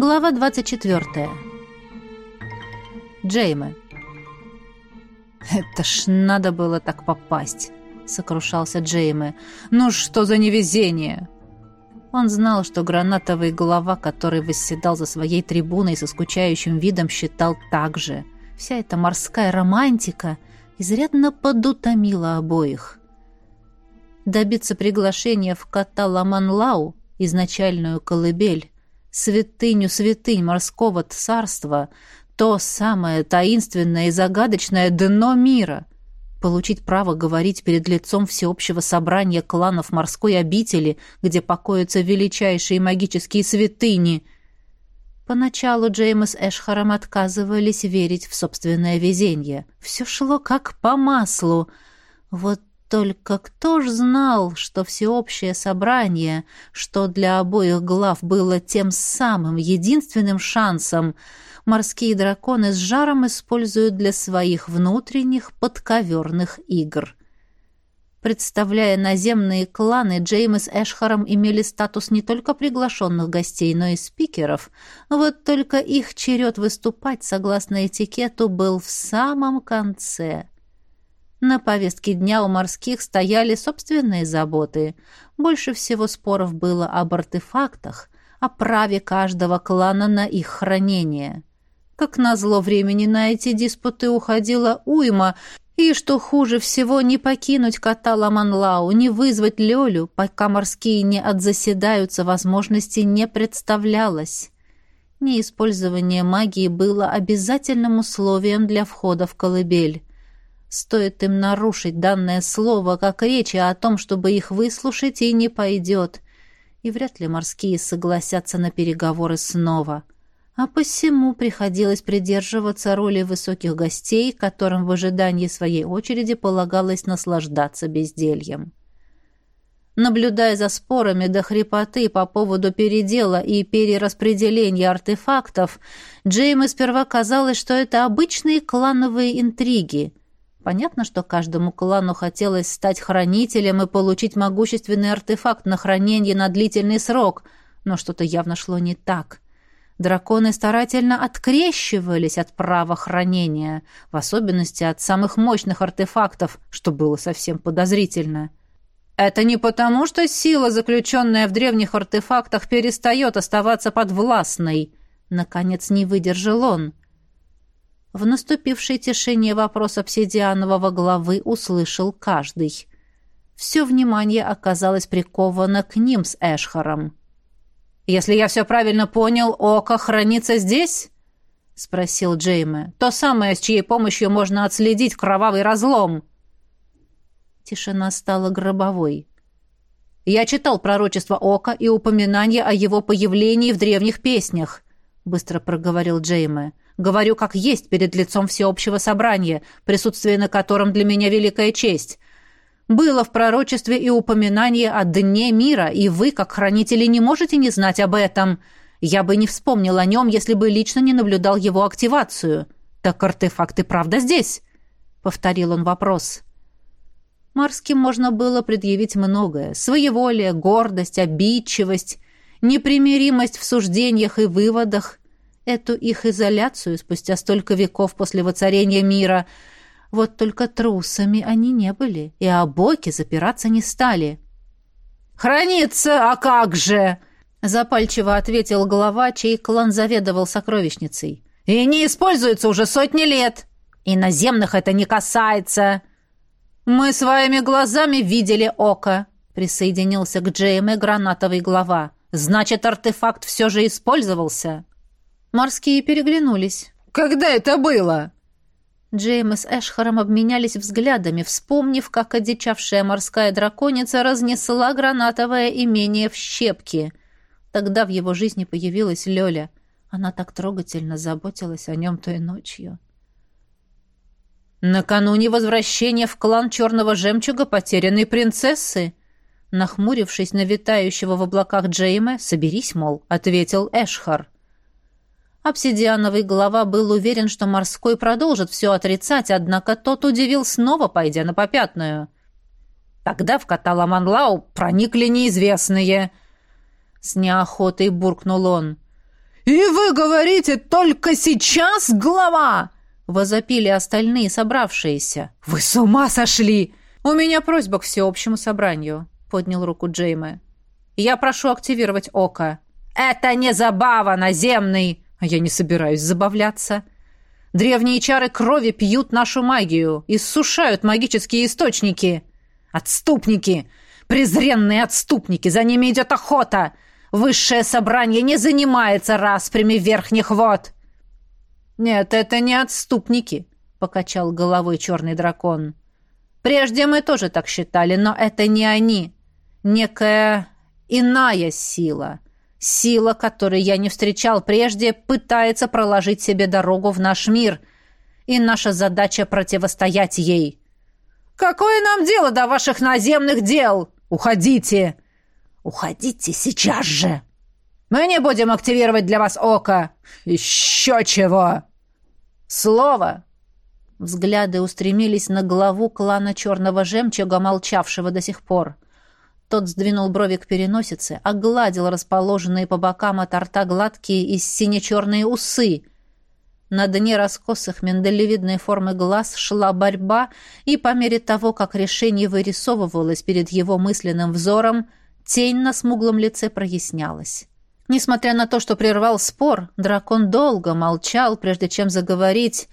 Глава 24. Джейме. «Это ж надо было так попасть», — сокрушался Джейме. «Ну что за невезение!» Он знал, что гранатовый голова, который восседал за своей трибуной со скучающим видом, считал так же. Вся эта морская романтика изрядно подутомила обоих. Добиться приглашения в Каталаманлау, изначальную колыбель, святыню святынь морского царства, то самое таинственное и загадочное дно мира, получить право говорить перед лицом всеобщего собрания кланов морской обители, где покоятся величайшие магические святыни. Поначалу Джейм с Эшхаром отказывались верить в собственное везение. Все шло как по маслу. Вот только кто ж знал, что всеобщее собрание, что для обоих глав было тем самым единственным шансом, морские драконы с жаром используют для своих внутренних подковерных игр. Представляя наземные кланы, Джейм с Эшхаром имели статус не только приглашенных гостей, но и спикеров. Вот только их черед выступать, согласно этикету, был в самом конце – на повестке дня у морских стояли собственные заботы. Больше всего споров было об артефактах, о праве каждого клана на их хранение. Как назло времени на эти диспуты уходила уйма, и, что хуже всего, не покинуть кота Ламанлау, не вызвать Лёлю, пока морские не отзаседаются, возможности не представлялось. Неиспользование магии было обязательным условием для входа в колыбель. Стоит им нарушить данное слово, как речи о том, чтобы их выслушать, и не пойдет. И вряд ли морские согласятся на переговоры снова. А посему приходилось придерживаться роли высоких гостей, которым в ожидании своей очереди полагалось наслаждаться бездельем. Наблюдая за спорами до хрипоты по поводу передела и перераспределения артефактов, Джейму сперва казалось, что это обычные клановые интриги — Понятно, что каждому клану хотелось стать хранителем и получить могущественный артефакт на хранение на длительный срок, но что-то явно шло не так. Драконы старательно открещивались от права хранения, в особенности от самых мощных артефактов, что было совсем подозрительно. Это не потому, что сила, заключенная в древних артефактах, перестает оставаться подвластной. Наконец не выдержал он. В наступившей тишине вопрос обсидианового главы услышал каждый. Все внимание оказалось приковано к ним с Эшхаром. «Если я все правильно понял, око хранится здесь?» — спросил Джейме. «То самое, с чьей помощью можно отследить кровавый разлом». Тишина стала гробовой. «Я читал пророчество ока и упоминание о его появлении в древних песнях», — быстро проговорил Джейме. Говорю как есть перед лицом всеобщего собрания, присутствие на котором для меня великая честь. Было в пророчестве и упоминание о дне мира, и вы, как хранители, не можете не знать об этом. Я бы не вспомнил о нем, если бы лично не наблюдал его активацию. Так артефакты правда здесь?» — повторил он вопрос. Марским можно было предъявить многое. Своеволие, гордость, обидчивость, непримиримость в суждениях и выводах, эту их изоляцию спустя столько веков после воцарения мира. Вот только трусами они не были, и обоки запираться не стали. «Хранится, а как же!» — запальчиво ответил глава, чей клан заведовал сокровищницей. «И не используется уже сотни лет. И наземных это не касается». «Мы своими глазами видели око», — присоединился к Джейме гранатовый глава. «Значит, артефакт все же использовался». Морские переглянулись. «Когда это было?» Джейм с Эшхаром обменялись взглядами, вспомнив, как одичавшая морская драконица разнесла гранатовое имение в щепки. Тогда в его жизни появилась Лёля. Она так трогательно заботилась о нем той ночью. «Накануне возвращения в клан Черного Жемчуга потерянной принцессы», нахмурившись на витающего в облаках Джейма, «соберись, мол», — ответил Эшхар. Обсидиановый глава был уверен, что морской продолжит все отрицать, однако тот удивил снова, пойдя на попятную. Тогда в Каталаманлау проникли неизвестные. С неохотой буркнул он. «И вы говорите только сейчас, глава?» Возопили остальные собравшиеся. «Вы с ума сошли!» «У меня просьба к всеобщему собранию», — поднял руку Джейме. «Я прошу активировать око». «Это не забава, наземный!» «А я не собираюсь забавляться». «Древние чары крови пьют нашу магию, иссушают магические источники». «Отступники! Презренные отступники! За ними идет охота! Высшее собрание не занимается распрями верхних вод!» «Нет, это не отступники», — покачал головой черный дракон. «Прежде мы тоже так считали, но это не они. Некая иная сила. Сила, которой я не встречал прежде, пытается проложить себе дорогу в наш мир, и наша задача противостоять ей». «Какое нам дело до ваших наземных дел? Уходите!» «Уходите сейчас же!» «Мы не будем активировать для вас око!» «Еще чего!» «Слово!» Взгляды устремились на главу клана Черного Жемчуга, молчавшего до сих пор. Тот сдвинул брови к переносице, огладил расположенные по бокам от рта гладкие и сине-черные усы. На дне раскосых миндалевидной формы глаз шла борьба, и по мере того, как решение вырисовывалось перед его мысленным взором, Тень на смуглом лице прояснялась. Несмотря на то, что прервал спор, дракон долго молчал, прежде чем заговорить,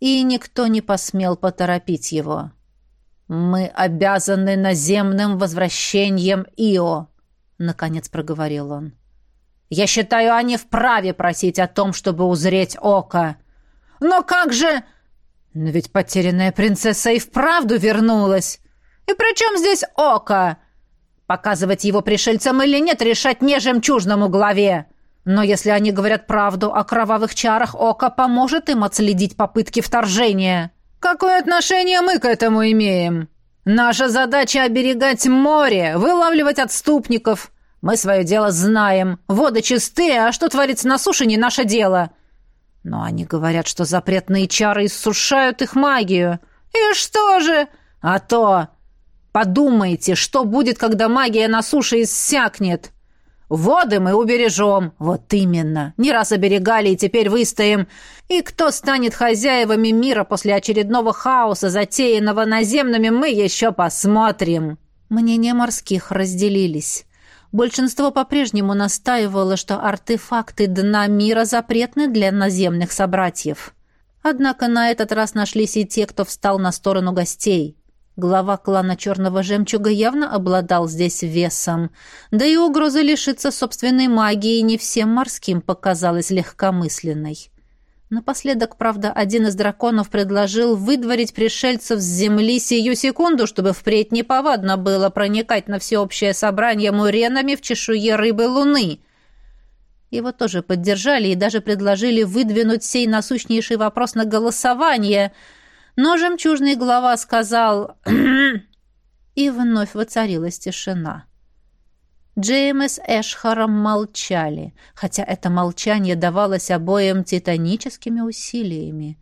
и никто не посмел поторопить его. «Мы обязаны наземным возвращением Ио», — наконец проговорил он. «Я считаю, они вправе просить о том, чтобы узреть око». «Но как же...» «Но ведь потерянная принцесса и вправду вернулась. И при чем здесь око?» Показывать его пришельцам или нет, решать не жемчужному главе. Но если они говорят правду о кровавых чарах, Ока поможет им отследить попытки вторжения. Какое отношение мы к этому имеем? Наша задача — оберегать море, вылавливать отступников. Мы свое дело знаем. Воды чистые, а что творится на суше, не наше дело. Но они говорят, что запретные чары иссушают их магию. И что же? А то... Подумайте, что будет, когда магия на суше иссякнет. Воды мы убережем. Вот именно. Не раз оберегали и теперь выстоим. И кто станет хозяевами мира после очередного хаоса, затеянного наземными, мы еще посмотрим. Мнения морских разделились. Большинство по-прежнему настаивало, что артефакты дна мира запретны для наземных собратьев. Однако на этот раз нашлись и те, кто встал на сторону гостей. Глава клана Черного Жемчуга явно обладал здесь весом, да и угроза лишиться собственной магии не всем морским показалась легкомысленной. Напоследок, правда, один из драконов предложил выдворить пришельцев с земли сию секунду, чтобы впредь неповадно было проникать на всеобщее собрание муренами в чешуе рыбы луны. Его тоже поддержали и даже предложили выдвинуть сей насущнейший вопрос на голосование — но жемчужный глава сказал и вновь воцарилась тишина. Джейм с Эшхаром молчали, хотя это молчание давалось обоим титаническими усилиями.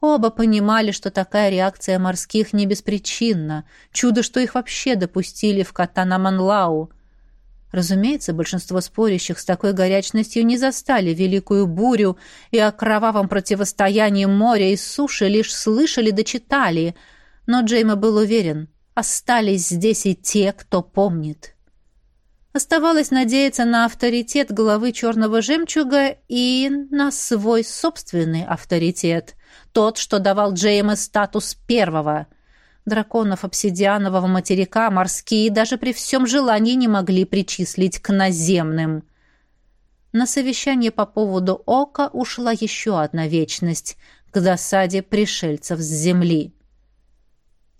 Оба понимали, что такая реакция морских не беспричинна. Чудо, что их вообще допустили в Катанаманлау. Разумеется, большинство спорящих с такой горячностью не застали великую бурю и о кровавом противостоянии моря и суши лишь слышали да читали, но Джейма был уверен, остались здесь и те, кто помнит. Оставалось надеяться на авторитет главы черного жемчуга и на свой собственный авторитет, тот, что давал Джейма статус первого — Драконов обсидианового материка морские даже при всем желании не могли причислить к наземным. На совещание по поводу ока ушла еще одна вечность к досаде пришельцев с земли.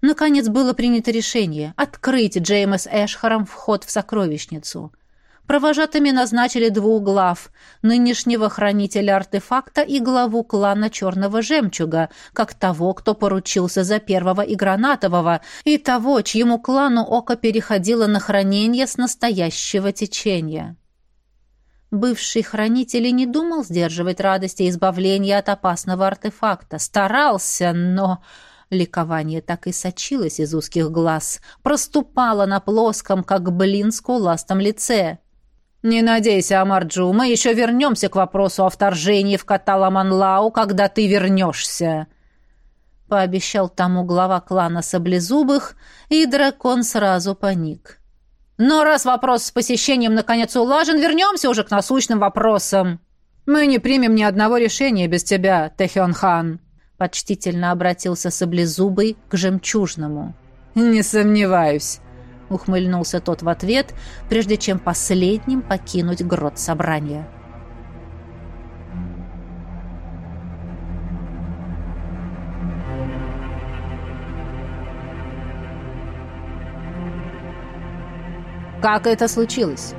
Наконец было принято решение открыть Джейма с Эшхаром вход в сокровищницу — Провожатыми назначили двух глав – нынешнего хранителя артефакта и главу клана Черного Жемчуга, как того, кто поручился за первого и гранатового, и того, чьему клану око переходило на хранение с настоящего течения. Бывший хранитель и не думал сдерживать радости избавления от опасного артефакта. Старался, но... Ликование так и сочилось из узких глаз, проступало на плоском, как блин с куластом лице. «Не надейся, Амарджу, мы еще вернемся к вопросу о вторжении в Каталаманлау, когда ты вернешься», — пообещал тому глава клана Саблезубых, и дракон сразу паник. «Но раз вопрос с посещением наконец улажен, вернемся уже к насущным вопросам». «Мы не примем ни одного решения без тебя, Тэхён-хан», — почтительно обратился Саблезубый к Жемчужному. «Не сомневаюсь», — ухмыльнулся тот в ответ, прежде чем последним покинуть грот собрания. «Как это случилось?»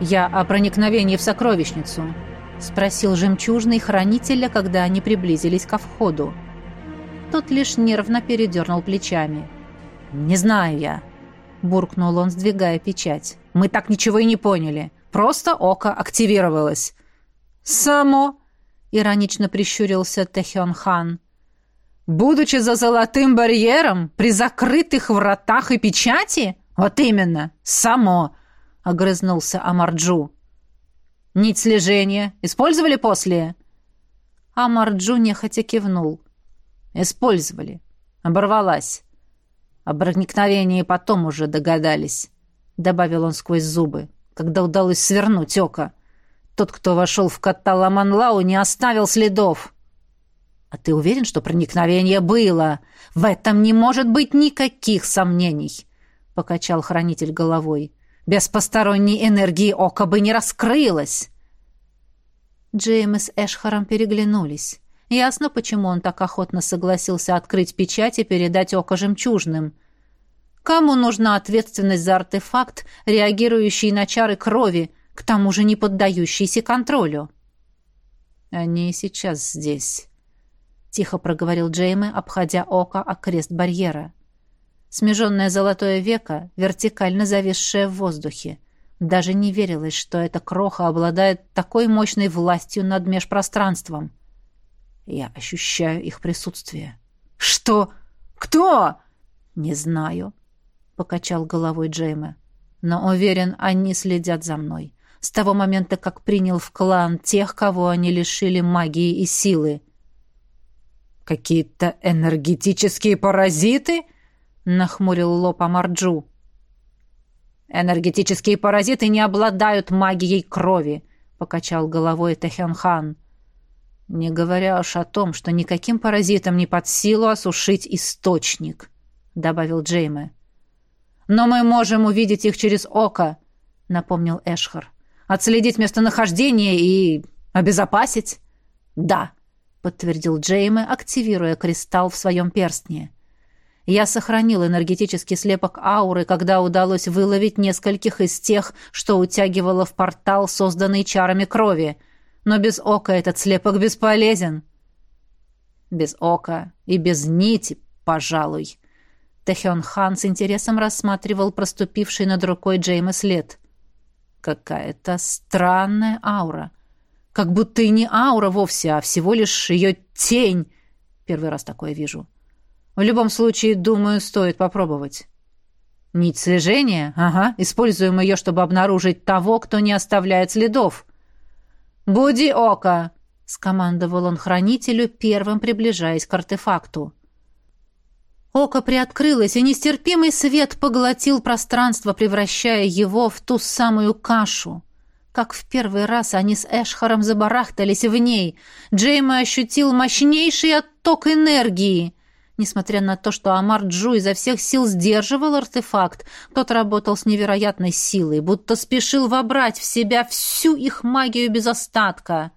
«Я о проникновении в сокровищницу», — спросил жемчужный хранителя, когда они приблизились ко входу. Тот лишь нервно передернул плечами. «Не знаю я», — буркнул он, сдвигая печать. «Мы так ничего и не поняли. Просто око активировалось». «Само?» — иронично прищурился Тэхён хан. «Будучи за золотым барьером, при закрытых вратах и печати?» «Вот именно! Само!» — огрызнулся Амарджу. «Нить слежения использовали после?» Амарджу нехотя кивнул. «Использовали. Оборвалась. О проникновении потом уже догадались», — добавил он сквозь зубы, когда удалось свернуть око. «Тот, кто вошел в Катталаманлау, не оставил следов». «А ты уверен, что проникновение было? В этом не может быть никаких сомнений!» покачал хранитель головой. Без посторонней энергии око бы не раскрылось. Джейм с Эшхаром переглянулись. Ясно, почему он так охотно согласился открыть печать и передать око жемчужным. Кому нужна ответственность за артефакт, реагирующий на чары крови, к тому же не поддающийся контролю? «Они сейчас здесь», — тихо проговорил Джейме, обходя око о крест барьера смеженное золотое веко, вертикально зависшее в воздухе. Даже не верилось, что эта кроха обладает такой мощной властью над межпространством. Я ощущаю их присутствие. «Что? Кто?» «Не знаю», — покачал головой Джейме. «Но уверен, они следят за мной. С того момента, как принял в клан тех, кого они лишили магии и силы». «Какие-то энергетические паразиты?» нахмурил лоб Амарджу. Энергетические паразиты не обладают магией крови, покачал головой Тэхён-хан. Не говоря уж о том, что никаким паразитам не под силу осушить источник, добавил Джейме. Но мы можем увидеть их через око, напомнил Эшхар. Отследить местонахождение и обезопасить? Да, подтвердил Джейме, активируя кристалл в своем перстне. Я сохранил энергетический слепок ауры, когда удалось выловить нескольких из тех, что утягивало в портал, созданный чарами крови. Но без ока этот слепок бесполезен. Без ока и без нити, пожалуй. Тэхён Хан с интересом рассматривал проступивший над рукой Джейма след. Какая-то странная аура. Как будто и не аура вовсе, а всего лишь ее тень. Первый раз такое вижу. — в любом случае, думаю, стоит попробовать. Нить слежения? Ага, используем ее, чтобы обнаружить того, кто не оставляет следов. «Буди око!» — скомандовал он хранителю, первым приближаясь к артефакту. Око приоткрылось, и нестерпимый свет поглотил пространство, превращая его в ту самую кашу. Как в первый раз они с Эшхаром забарахтались в ней, Джейма ощутил мощнейший отток энергии. Несмотря на то, что Амар Джу изо всех сил сдерживал артефакт, тот работал с невероятной силой, будто спешил вобрать в себя всю их магию без остатка.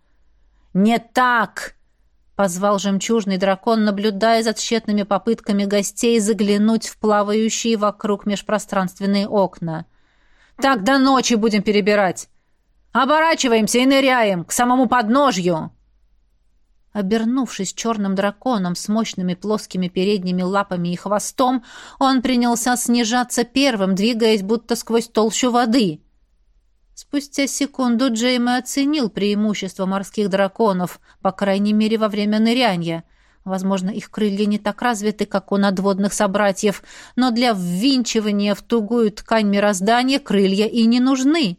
«Не так!» — позвал жемчужный дракон, наблюдая за тщетными попытками гостей заглянуть в плавающие вокруг межпространственные окна. «Так до ночи будем перебирать! Оборачиваемся и ныряем к самому подножью!» Обернувшись черным драконом с мощными плоскими передними лапами и хвостом, он принялся снижаться первым, двигаясь будто сквозь толщу воды. Спустя секунду Джейми оценил преимущество морских драконов, по крайней мере, во время ныряния. Возможно, их крылья не так развиты, как у надводных собратьев, но для ввинчивания в тугую ткань мироздания крылья и не нужны.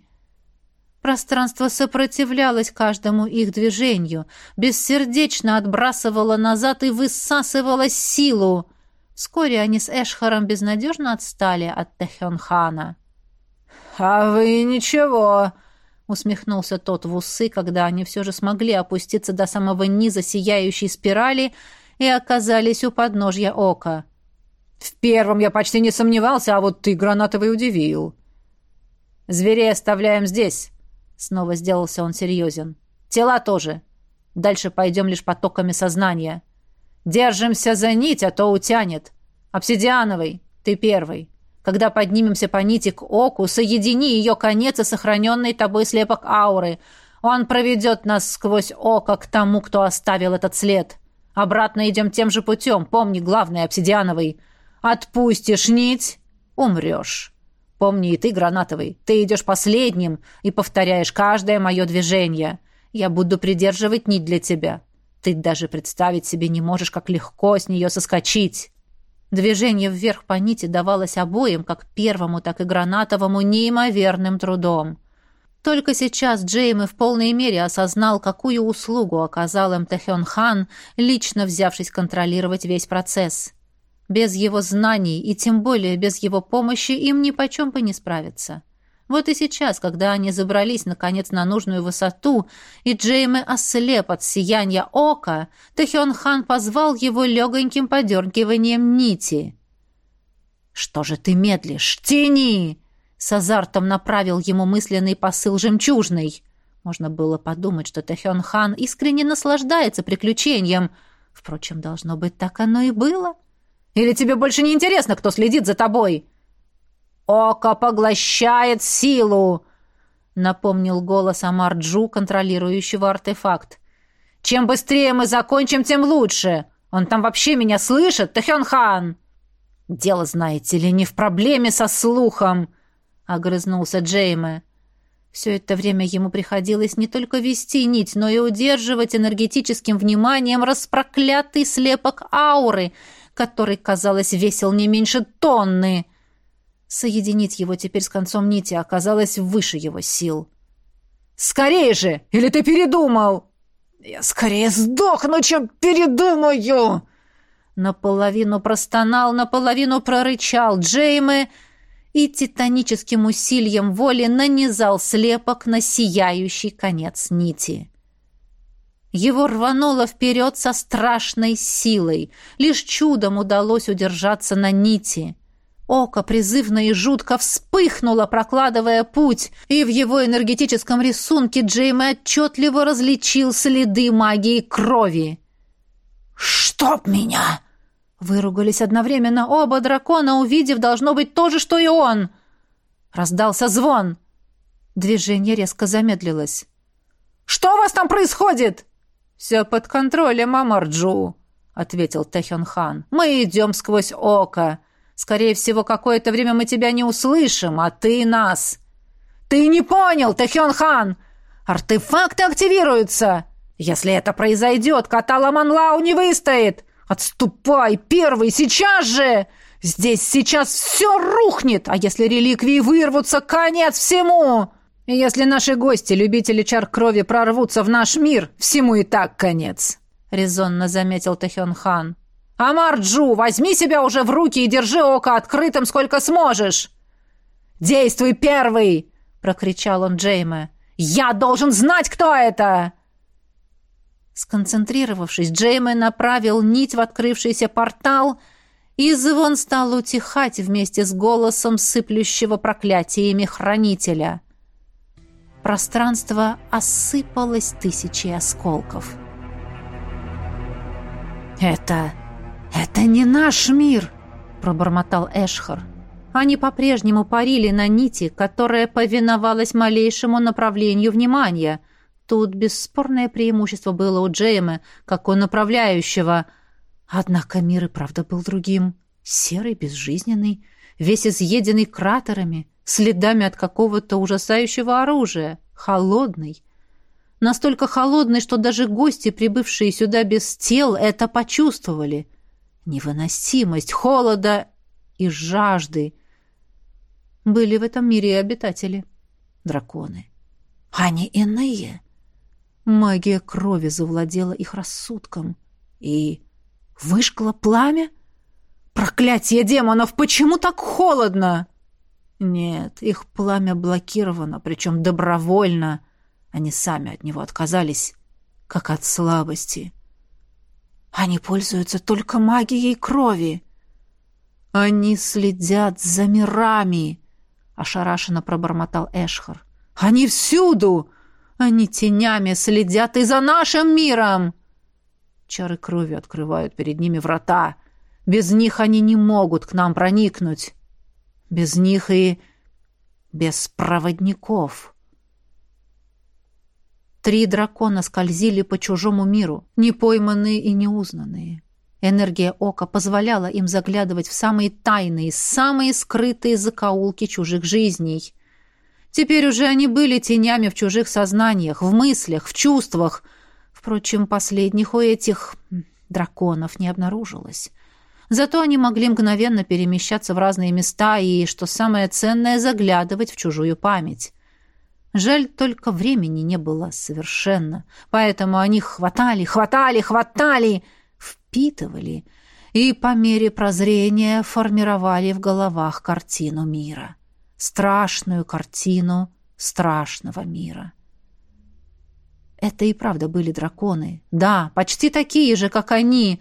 Пространство сопротивлялось каждому их движению, бессердечно отбрасывало назад и высасывало силу. Вскоре они с Эшхаром безнадежно отстали от Техенхана. «А вы ничего!» — усмехнулся тот в усы, когда они все же смогли опуститься до самого низа сияющей спирали и оказались у подножья ока. «В первом я почти не сомневался, а вот ты гранатовый удивил». «Зверей оставляем здесь», — снова сделался он серьезен. «Тела тоже. Дальше пойдем лишь потоками сознания. Держимся за нить, а то утянет. Обсидиановый, ты первый. Когда поднимемся по нити к оку, соедини ее конец и сохраненный тобой слепок ауры. Он проведет нас сквозь око к тому, кто оставил этот след. Обратно идем тем же путем. Помни, главное, обсидиановый. Отпустишь нить — умрешь. Помни и ты, гранатовый, ты идешь последним и повторяешь каждое мое движение. Я буду придерживать нить для тебя. Ты даже представить себе не можешь, как легко с нее соскочить. Движение вверх по нити давалось обоим, как первому, так и гранатовому, неимоверным трудом. Только сейчас Джейми в полной мере осознал, какую услугу оказал им Тэхён Хан, лично взявшись контролировать весь процесс. Без его знаний и тем более без его помощи им ни почем бы не справиться. Вот и сейчас, когда они забрались, наконец, на нужную высоту, и Джейме ослеп от сияния ока, Тэхён Хан позвал его легоньким подергиванием нити. «Что же ты медлишь? Тяни!» С азартом направил ему мысленный посыл жемчужный. Можно было подумать, что Тэхён Хан искренне наслаждается приключением. Впрочем, должно быть, так оно и было. «Или тебе больше не интересно, кто следит за тобой?» «Око поглощает силу!» — напомнил голос Амарджу, контролирующего артефакт. «Чем быстрее мы закончим, тем лучше! Он там вообще меня слышит, Тэхён-хан!» «Дело, знаете ли, не в проблеме со слухом!» — огрызнулся Джейме. Все это время ему приходилось не только вести нить, но и удерживать энергетическим вниманием распроклятый слепок ауры, который, казалось, весил не меньше тонны. Соединить его теперь с концом нити оказалось выше его сил. «Скорее же! Или ты передумал?» «Я скорее сдохну, чем передумаю!» Наполовину простонал, наполовину прорычал Джейме и титаническим усилием воли нанизал слепок на сияющий конец нити. Его рвануло вперед со страшной силой. Лишь чудом удалось удержаться на нити. Око призывно и жутко вспыхнуло, прокладывая путь, и в его энергетическом рисунке Джейми отчетливо различил следы магии крови. «Чтоб меня!» Выругались одновременно оба дракона, увидев, должно быть, то же, что и он. Раздался звон. Движение резко замедлилось. «Что у вас там происходит?» «Все под контролем, Амарджу», — ответил Тэхён хан. «Мы идем сквозь око. Скорее всего, какое-то время мы тебя не услышим, а ты нас. Ты не понял, Тэхён Хан! Артефакты активируются! Если это произойдет, Катала Манлау не выстоит! Отступай, первый, сейчас же! Здесь сейчас все рухнет, а если реликвии вырвутся, конец всему! Если наши гости, любители чар крови, прорвутся в наш мир, всему и так конец!» — резонно заметил Тэхён Хан. «Амарджу, возьми себя уже в руки и держи око открытым, сколько сможешь!» «Действуй первый!» — прокричал он Джейме. «Я должен знать, кто это!» Сконцентрировавшись, Джейме направил нить в открывшийся портал, и звон стал утихать вместе с голосом сыплющего проклятиями хранителя. Пространство осыпалось тысячей осколков. «Это «Это не наш мир!» — пробормотал Эшхар. Они по-прежнему парили на нити, которая повиновалась малейшему направлению внимания. Тут бесспорное преимущество было у Джейма, как у направляющего. Однако мир и правда был другим. Серый, безжизненный, весь изъеденный кратерами, следами от какого-то ужасающего оружия, холодный. Настолько холодный, что даже гости, прибывшие сюда без тел, это почувствовали — невыносимость холода и жажды. Были в этом мире и обитатели, драконы. Они иные. Магия крови завладела их рассудком. И выжгло пламя? Проклятие демонов, почему так холодно? Нет, их пламя блокировано, причем добровольно. Они сами от него отказались, как от слабости. Они пользуются только магией крови. Они следят за мирами, ошарашенно пробормотал Эшхар. Они всюду! Они тенями следят и за нашим миром! Чары крови открывают перед ними врата. Без них они не могут к нам проникнуть. Без них и без проводников. Три дракона скользили по чужому миру, непойманные и неузнанные. Энергия ока позволяла им заглядывать в самые тайные, самые скрытые закоулки чужих жизней. Теперь уже они были тенями в чужих сознаниях, в мыслях, в чувствах. Впрочем, последних у этих драконов не обнаружилось. Зато они могли мгновенно перемещаться в разные места и, что самое ценное, заглядывать в чужую память. Жаль, только времени не было совершенно, поэтому они хватали, хватали, хватали, впитывали и по мере прозрения формировали в головах картину мира. Страшную картину страшного мира. Это и правда были драконы. Да, почти такие же, как они.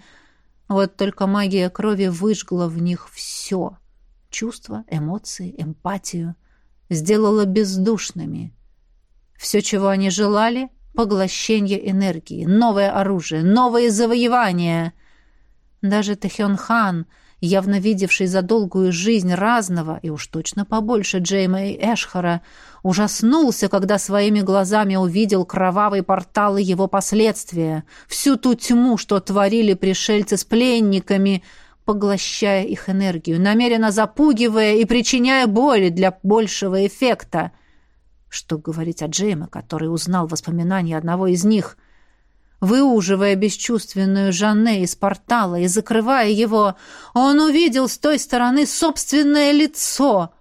Вот только магия крови выжгла в них все. Чувства, эмоции, эмпатию. Сделала бездушными. Все, чего они желали — поглощение энергии, новое оружие, новые завоевания. Даже Тэхён Хан, явно видевший за долгую жизнь разного, и уж точно побольше Джейма и Эшхара, ужаснулся, когда своими глазами увидел кровавый портал и его последствия, всю ту тьму, что творили пришельцы с пленниками, поглощая их энергию, намеренно запугивая и причиняя боль для большего эффекта. Что говорить о Джейме, который узнал воспоминания одного из них? Выуживая бесчувственную Жанне из портала и закрывая его, он увидел с той стороны собственное лицо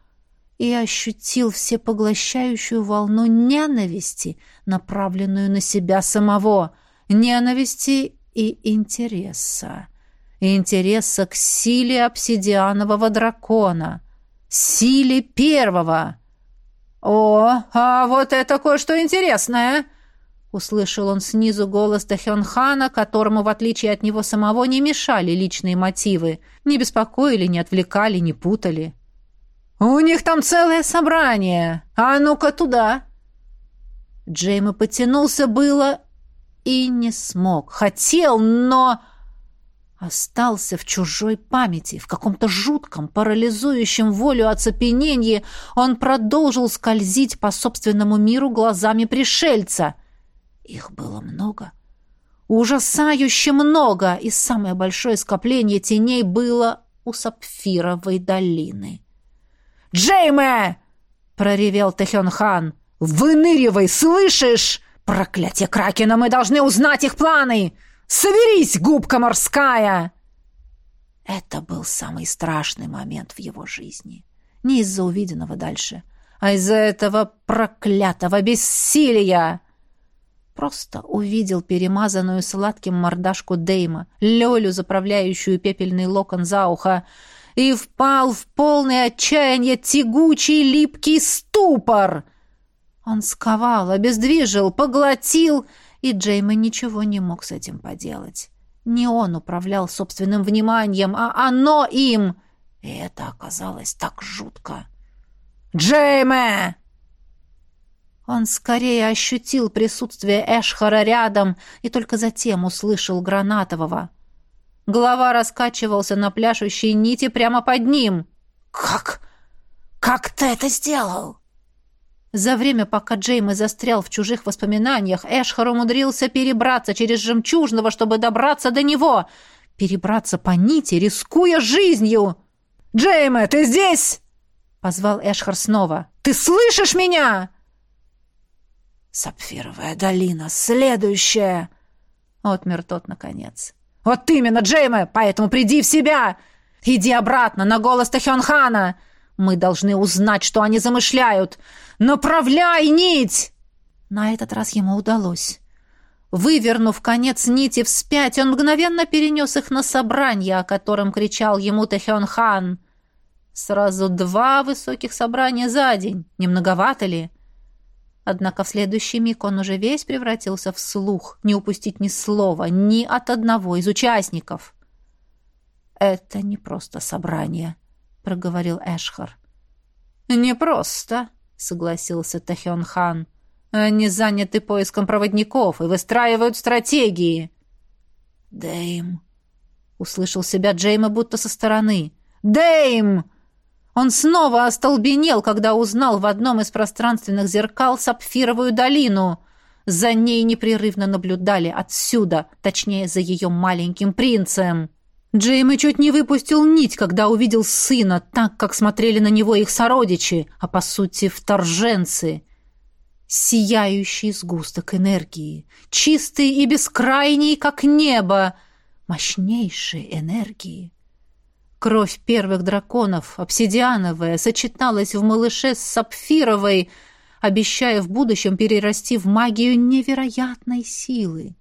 и ощутил всепоглощающую волну ненависти, направленную на себя самого, ненависти и интереса. Интереса к силе обсидианового дракона, силе первого — «О, а вот это кое-что интересное!» Услышал он снизу голос Дахёнхана, которому, в отличие от него самого, не мешали личные мотивы, не беспокоили, не отвлекали, не путали. «У них там целое собрание! А ну-ка туда!» Джейми потянулся было и не смог. Хотел, но остался в чужой памяти, в каком-то жутком, парализующем волю оцепенении, он продолжил скользить по собственному миру глазами пришельца. Их было много. Ужасающе много, и самое большое скопление теней было у Сапфировой долины. «Джейме!» — проревел Тэхён-хан. «Выныривай, слышишь? Проклятие Кракена, мы должны узнать их планы!» Соберись, губка морская!» Это был самый страшный момент в его жизни. Не из-за увиденного дальше, а из-за этого проклятого бессилия. Просто увидел перемазанную сладким мордашку Дейма, Лёлю, заправляющую пепельный локон за ухо, и впал в полное отчаяние тягучий липкий ступор. Он сковал, обездвижил, поглотил и Джеймон ничего не мог с этим поделать. Не он управлял собственным вниманием, а оно им. И это оказалось так жутко. «Джейме!» Он скорее ощутил присутствие Эшхара рядом и только затем услышал Гранатового. Голова раскачивался на пляшущей нити прямо под ним. «Как? Как ты это сделал?» За время, пока Джейми застрял в чужих воспоминаниях, Эшхар умудрился перебраться через жемчужного, чтобы добраться до него. Перебраться по нити, рискуя жизнью. «Джейми, ты здесь?» — позвал Эшхар снова. «Ты слышишь меня?» «Сапфировая долина, следующая!» — отмер тот наконец. «Вот именно, Джейме, поэтому приди в себя! Иди обратно на голос Тахёнхана! Мы должны узнать, что они замышляют! Направляй нить!» На этот раз ему удалось. Вывернув конец нити вспять, он мгновенно перенес их на собрание, о котором кричал ему Тэхён Хан. Сразу два высоких собрания за день. Не многовато ли? Однако в следующий миг он уже весь превратился в слух, не упустить ни слова, ни от одного из участников. «Это не просто собрание», — проговорил Эшхар. «Не просто», — согласился Тахён Хан. Они заняты поиском проводников и выстраивают стратегии. Дэйм. Услышал себя Джейма будто со стороны. Дэйм! Он снова остолбенел, когда узнал в одном из пространственных зеркал сапфировую долину. За ней непрерывно наблюдали отсюда, точнее, за ее маленьким принцем. Джейми чуть не выпустил нить, когда увидел сына, так, как смотрели на него их сородичи, а по сути вторженцы сияющий сгусток энергии, чистый и бескрайний, как небо, мощнейшей энергии. Кровь первых драконов, обсидиановая, сочеталась в малыше с сапфировой, обещая в будущем перерасти в магию невероятной силы.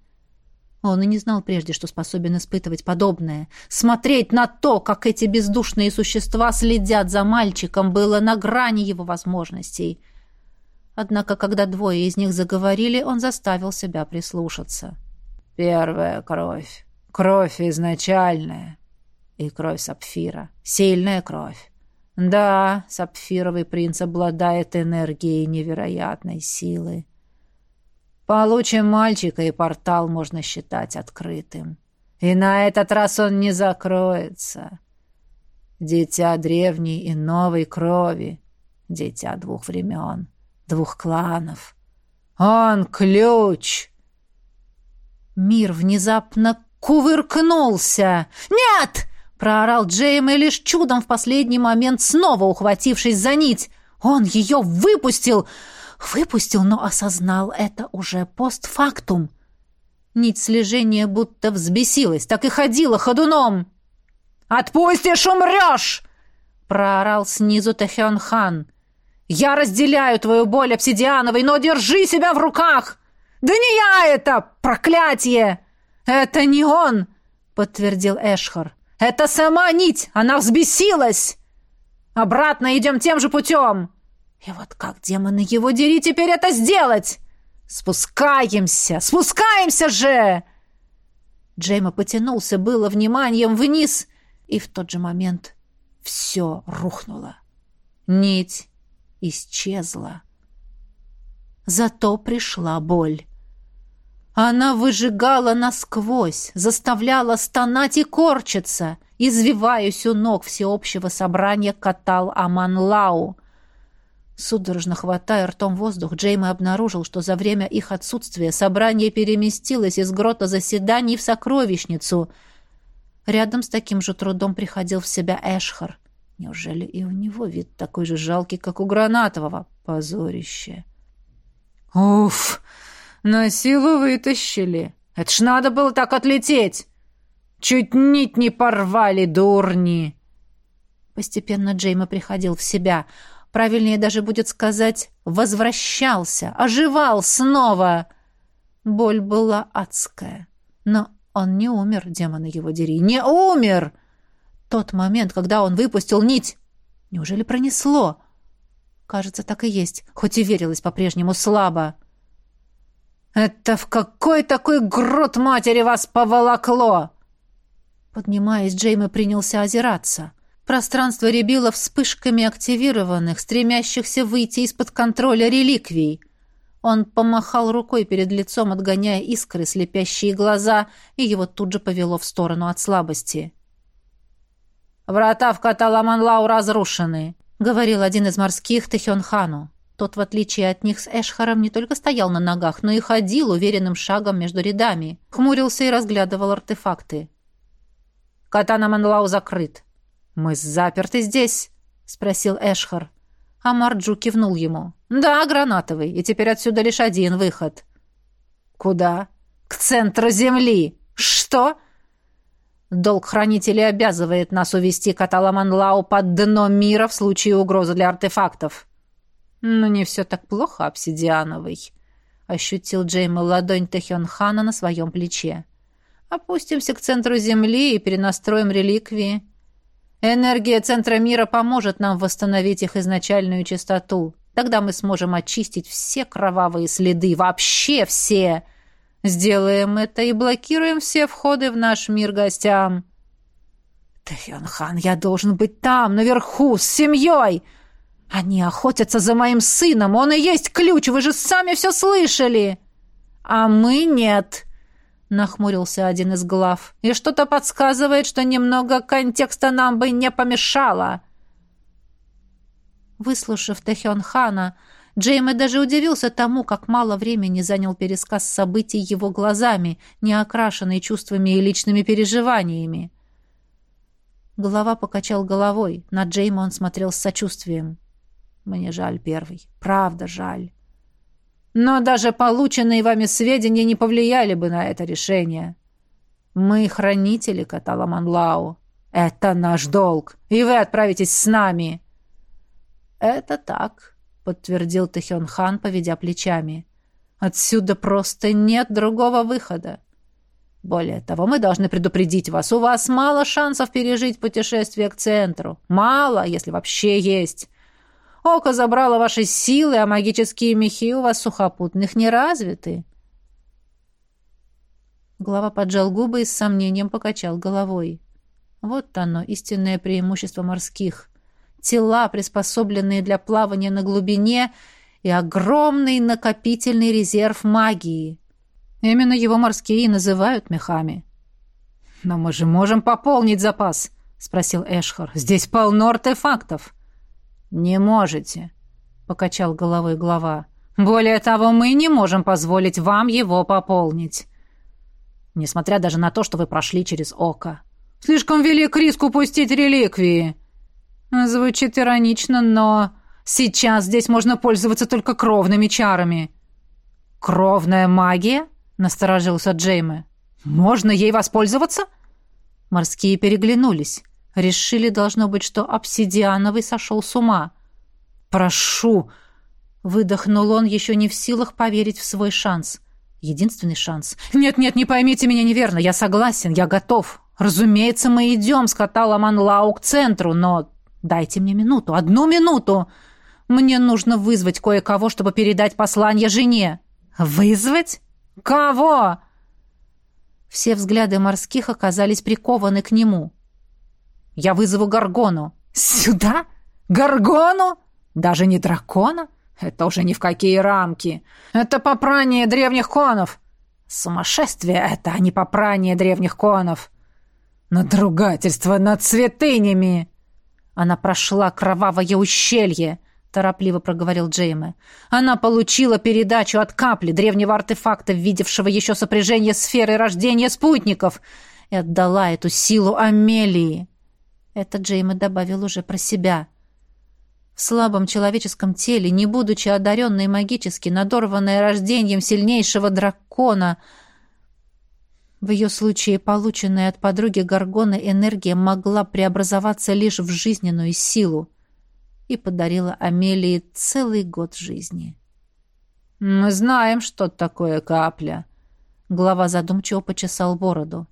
Он и не знал прежде, что способен испытывать подобное. Смотреть на то, как эти бездушные существа следят за мальчиком, было на грани его возможностей — Однако, когда двое из них заговорили, он заставил себя прислушаться. «Первая кровь. Кровь изначальная. И кровь сапфира. Сильная кровь. Да, сапфировый принц обладает энергией невероятной силы. Получим мальчика, и портал можно считать открытым. И на этот раз он не закроется. Дитя древней и новой крови. Дитя двух времен двух кланов. Он ключ!» Мир внезапно кувыркнулся. «Нет!» — проорал Джейм и лишь чудом в последний момент снова ухватившись за нить. Он ее выпустил! Выпустил, но осознал это уже постфактум. Нить слежения будто взбесилась, так и ходила ходуном. «Отпустишь, умрешь!» — проорал снизу Тэхён Хан. Я разделяю твою боль обсидиановой, но держи себя в руках! Да не я это, проклятие! Это не он, подтвердил Эшхар. Это сама нить, она взбесилась! Обратно идем тем же путем!» И вот как, демоны его дери, теперь это сделать? Спускаемся! Спускаемся же! Джейма потянулся было вниманием вниз, и в тот же момент все рухнуло. Нить исчезла. Зато пришла боль. Она выжигала насквозь, заставляла стонать и корчиться. Извиваясь у ног всеобщего собрания, катал Аман Лау. Судорожно хватая ртом воздух, Джейми обнаружил, что за время их отсутствия собрание переместилось из грота заседаний в сокровищницу. Рядом с таким же трудом приходил в себя Эшхар. Неужели и у него вид такой же жалкий, как у Гранатового? Позорище. Уф! На силу вытащили. Это ж надо было так отлететь! Чуть нить не порвали, дурни!» Постепенно Джейма приходил в себя. Правильнее даже будет сказать «возвращался», «оживал снова». Боль была адская. Но он не умер, демоны его дери, не умер! Тот момент, когда он выпустил нить. Неужели пронесло? Кажется, так и есть, хоть и верилось по-прежнему слабо. «Это в какой такой грот матери вас поволокло?» Поднимаясь, Джейми принялся озираться. Пространство рябило вспышками активированных, стремящихся выйти из-под контроля реликвий. Он помахал рукой перед лицом, отгоняя искры, слепящие глаза, и его тут же повело в сторону от слабости. «Врата в Каталаманлау разрушены», — говорил один из морских Тэхёнхану. Тот, в отличие от них с Эшхаром, не только стоял на ногах, но и ходил уверенным шагом между рядами, хмурился и разглядывал артефакты. «Катана закрыт». «Мы заперты здесь?» — спросил Эшхар. А Марджу кивнул ему. «Да, гранатовый, и теперь отсюда лишь один выход». «Куда?» «К центру земли». «Что?» Долг хранителей обязывает нас увести Каталаманлау под дно мира в случае угрозы для артефактов. Но не все так плохо, обсидиановый. ощутил Джейма ладонь Тэхён-хана на своем плече. «Опустимся к центру Земли и перенастроим реликвии. Энергия центра мира поможет нам восстановить их изначальную чистоту. Тогда мы сможем очистить все кровавые следы, вообще все. Сделаем это и блокируем все входы в наш мир гостям». «Тэхён-хан, я должен быть там, наверху, с семьей!» Они охотятся за моим сыном, он и есть ключ, вы же сами все слышали. А мы нет, нахмурился один из глав. И что-то подсказывает, что немного контекста нам бы не помешало. Выслушав Тэхён Хана, Джейме даже удивился тому, как мало времени занял пересказ событий его глазами, не окрашенный чувствами и личными переживаниями. Голова покачал головой, на Джейма он смотрел с сочувствием. Мне жаль первый. Правда жаль. Но даже полученные вами сведения не повлияли бы на это решение. Мы хранители Каталаманлау. Это наш долг, и вы отправитесь с нами. Это так, подтвердил Тэхён Хан, поведя плечами. Отсюда просто нет другого выхода. Более того, мы должны предупредить вас, у вас мало шансов пережить путешествие к центру. Мало, если вообще есть. Око забрало ваши силы, а магические мехи у вас сухопутных не развиты. Глава поджал губы и с сомнением покачал головой. Вот оно, истинное преимущество морских. Тела, приспособленные для плавания на глубине, и огромный накопительный резерв магии. Именно его морские и называют мехами. «Но мы же можем пополнить запас», — спросил Эшхар. «Здесь полно артефактов». «Не можете», — покачал головой глава. «Более того, мы не можем позволить вам его пополнить. Несмотря даже на то, что вы прошли через око. Слишком велик риск упустить реликвии». Звучит иронично, но сейчас здесь можно пользоваться только кровными чарами. «Кровная магия?» — насторожился Джейме. «Можно ей воспользоваться?» Морские переглянулись. Решили, должно быть, что обсидиановый сошел с ума. «Прошу!» — выдохнул он, еще не в силах поверить в свой шанс. Единственный шанс. «Нет-нет, не поймите меня неверно. Я согласен, я готов. Разумеется, мы идем с кота Манлау к центру, но дайте мне минуту, одну минуту. Мне нужно вызвать кое-кого, чтобы передать послание жене». «Вызвать? Кого?» Все взгляды морских оказались прикованы к нему. Я вызову Гаргону. Сюда? Гаргону? Даже не дракона? Это уже ни в какие рамки. Это попрание древних конов. Сумасшествие это, а не попрание древних конов. Надругательство над святынями. Она прошла кровавое ущелье, торопливо проговорил Джейме. Она получила передачу от капли древнего артефакта, видевшего еще сопряжение сферы рождения спутников, и отдала эту силу Амелии. Это Джейма добавил уже про себя. В слабом человеческом теле, не будучи одаренной магически, надорванная рождением сильнейшего дракона, в ее случае полученная от подруги Гаргона энергия могла преобразоваться лишь в жизненную силу и подарила Амелии целый год жизни. «Мы знаем, что такое капля», — глава задумчиво почесал бороду.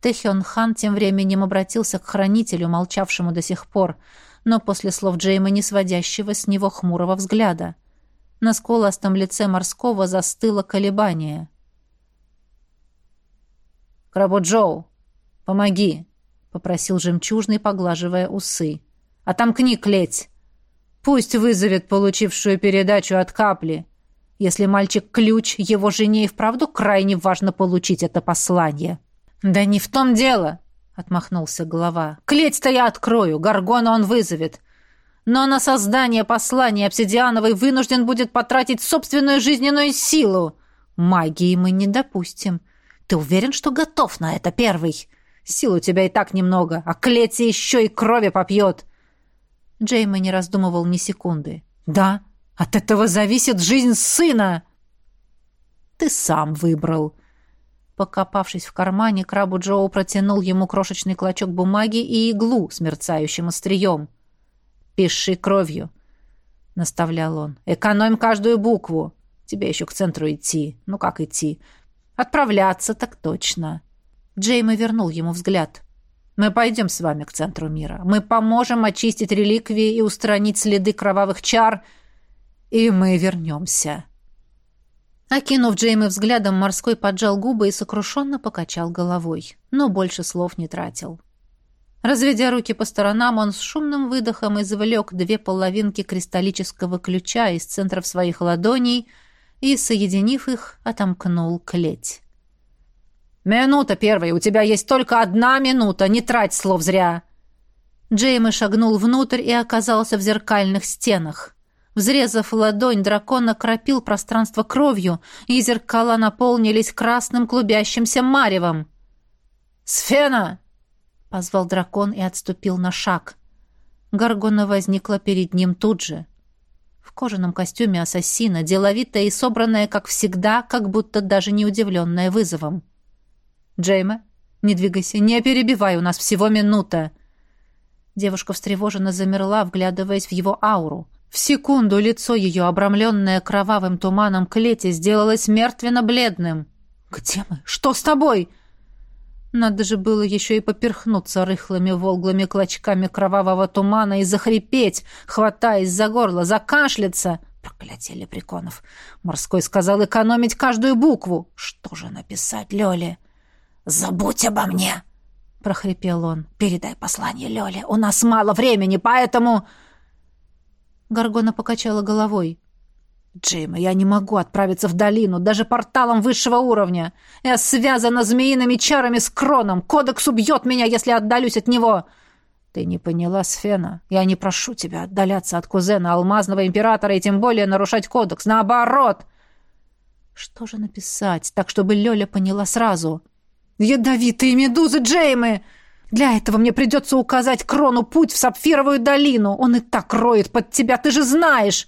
Тэхён Хан тем временем обратился к хранителю, молчавшему до сих пор, но после слов Джейма не сводящего с него хмурого взгляда. На сколостом лице морского застыло колебание. «Крабо-Джоу, помоги!» — попросил жемчужный, поглаживая усы. «Отомкни клеть! Пусть вызовет получившую передачу от капли. Если мальчик ключ, его жене и вправду крайне важно получить это послание». «Да не в том дело», — отмахнулся глава. «Клеть-то я открою, Гаргона он вызовет. Но на создание послания обсидиановой вынужден будет потратить собственную жизненную силу. Магии мы не допустим. Ты уверен, что готов на это, первый? Сил у тебя и так немного, а клеть еще и крови попьет». Джейма не раздумывал ни секунды. «Да, от этого зависит жизнь сына!» «Ты сам выбрал», Покопавшись в кармане, крабу Джоу протянул ему крошечный клочок бумаги и иглу с мерцающим острием. «Пиши кровью», — наставлял он. «Экономь каждую букву. Тебе еще к центру идти. Ну как идти? Отправляться так точно. Джейми вернул ему взгляд. Мы пойдем с вами к центру мира. Мы поможем очистить реликвии и устранить следы кровавых чар, и мы вернемся. Окинув Джейми взглядом, морской поджал губы и сокрушенно покачал головой, но больше слов не тратил. Разведя руки по сторонам, он с шумным выдохом извлек две половинки кристаллического ключа из центров своих ладоней и, соединив их, отомкнул клеть. «Минута первая, у тебя есть только одна минута, не трать слов зря!» Джейми шагнул внутрь и оказался в зеркальных стенах. Взрезав ладонь, дракон окропил пространство кровью, и зеркала наполнились красным клубящимся маревом. «Сфена!» — позвал дракон и отступил на шаг. Гаргона возникла перед ним тут же. В кожаном костюме ассасина, деловитая и собранная, как всегда, как будто даже не удивленная вызовом. «Джейме, не двигайся, не перебивай, у нас всего минута!» Девушка встревоженно замерла, вглядываясь в его ауру. В секунду лицо ее, обрамленное кровавым туманом клети, сделалось мертвенно-бледным. «Где мы? Что с тобой?» Надо же было еще и поперхнуться рыхлыми волглыми клочками кровавого тумана и захрипеть, хватаясь за горло, закашляться. Проклятие лепреконов. Морской сказал экономить каждую букву. Что же написать Лёле? «Забудь обо мне!» — прохрипел он. «Передай послание Лёле. У нас мало времени, поэтому...» Гаргона покачала головой. «Джейма, я не могу отправиться в долину, даже порталом высшего уровня. Я связана змеиными чарами с Кроном. Кодекс убьет меня, если отдалюсь от него. Ты не поняла, Сфена. Я не прошу тебя отдаляться от кузена Алмазного Императора и тем более нарушать кодекс. Наоборот!» Что же написать, так чтобы Лёля поняла сразу? «Ядовитые медузы Джеймы!» Для этого мне придется указать Крону путь в Сапфировую долину. Он и так роет под тебя, ты же знаешь.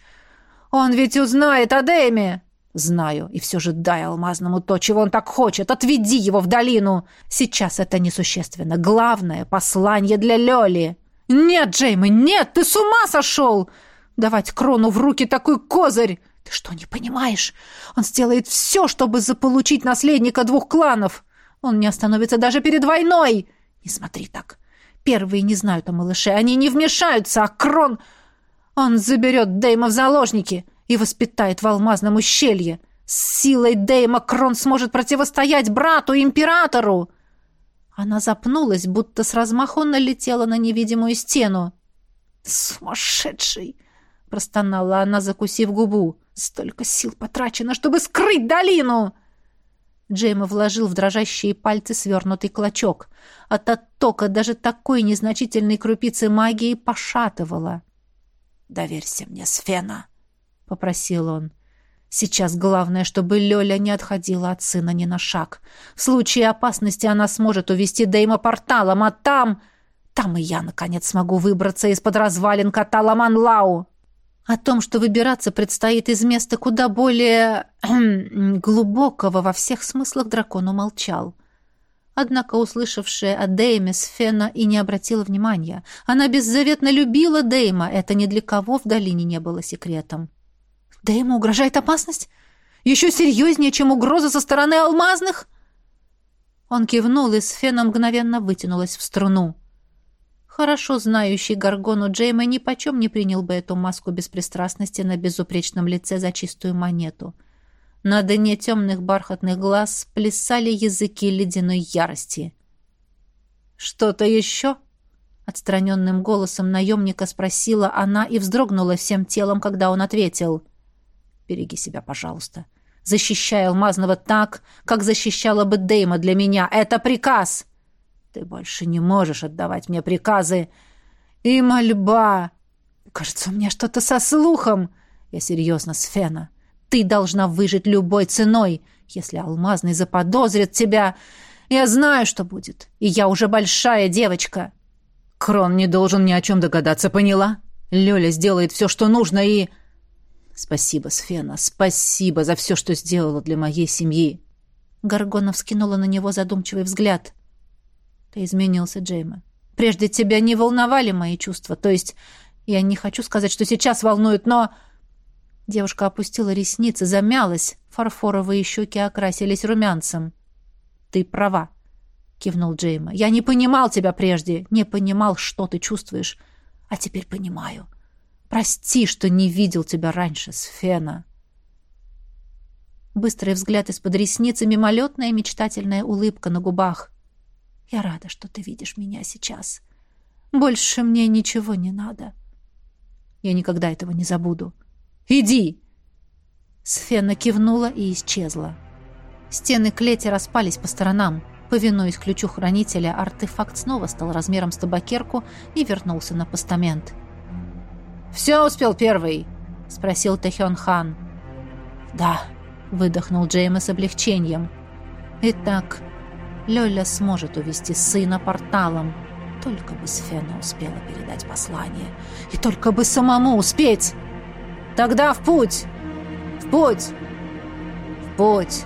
Он ведь узнает о Дэме. Знаю, и все же дай Алмазному то, чего он так хочет. Отведи его в долину. Сейчас это несущественно. Главное — послание для Лёли. Нет, Джейми, нет, ты с ума сошел! Давать Крону в руки такой козырь! Ты что, не понимаешь? Он сделает все, чтобы заполучить наследника двух кланов. Он не остановится даже перед войной. Не смотри так. Первые не знают о малыше. Они не вмешаются, а Крон... Он заберет Дейма в заложники и воспитает в алмазном ущелье. С силой Дейма Крон сможет противостоять брату-императору. Она запнулась, будто с размаху налетела на невидимую стену. «Сумасшедший!» — простонала она, закусив губу. «Столько сил потрачено, чтобы скрыть долину!» Джейма вложил в дрожащие пальцы свернутый клочок. От оттока даже такой незначительной крупицы магии пошатывало. «Доверься мне, Сфена», — попросил он. «Сейчас главное, чтобы Лёля не отходила от сына ни на шаг. В случае опасности она сможет увести Дейма порталом, а там... Там и я, наконец, смогу выбраться из-под развалин кота Ламанлау». О том, что выбираться предстоит из места куда более глубокого во всех смыслах, дракон умолчал. Однако, услышавшая о Дейме, Сфена и не обратила внимания. Она беззаветно любила Дейма, это ни для кого в долине не было секретом. «Дейму угрожает опасность? Еще серьезнее, чем угроза со стороны алмазных?» Он кивнул, и Сфена мгновенно вытянулась в струну. Хорошо знающий Гаргону Джейма нипочем не принял бы эту маску беспристрастности на безупречном лице за чистую монету. На дне темных бархатных глаз плясали языки ледяной ярости. «Что-то еще?» Отстраненным голосом наемника спросила она и вздрогнула всем телом, когда он ответил. «Береги себя, пожалуйста. Защищай Алмазного так, как защищала бы Дейма для меня. Это приказ!» Ты больше не можешь отдавать мне приказы. И мольба. Кажется, у меня что-то со слухом. Я серьезно, Сфена. Ты должна выжить любой ценой. Если Алмазный заподозрит тебя, я знаю, что будет. И я уже большая девочка. Крон не должен ни о чем догадаться, поняла? Лёля сделает все, что нужно, и... Спасибо, Сфена, спасибо за все, что сделала для моей семьи. Гаргона вскинула на него задумчивый взгляд. Ты изменился, Джейма. Прежде тебя не волновали мои чувства. То есть, я не хочу сказать, что сейчас волнуют, но... Девушка опустила ресницы, замялась, фарфоровые щеки окрасились румянцем. «Ты права», — кивнул Джейма. «Я не понимал тебя прежде, не понимал, что ты чувствуешь, а теперь понимаю. Прости, что не видел тебя раньше, Сфена». Быстрый взгляд из-под ресницы, мимолетная мечтательная улыбка на губах. «Я рада, что ты видишь меня сейчас. Больше мне ничего не надо. Я никогда этого не забуду. Иди!» Сфена кивнула и исчезла. Стены клети распались по сторонам. Повинуясь ключу хранителя, артефакт снова стал размером с табакерку и вернулся на постамент. «Все успел первый?» — спросил Тэхён Хан. «Да», — выдохнул Джейма с облегчением. «Итак, Лёля сможет увести сына порталом. Только бы Сфена успела передать послание. И только бы самому успеть!» «Тогда в путь! В путь! В путь!»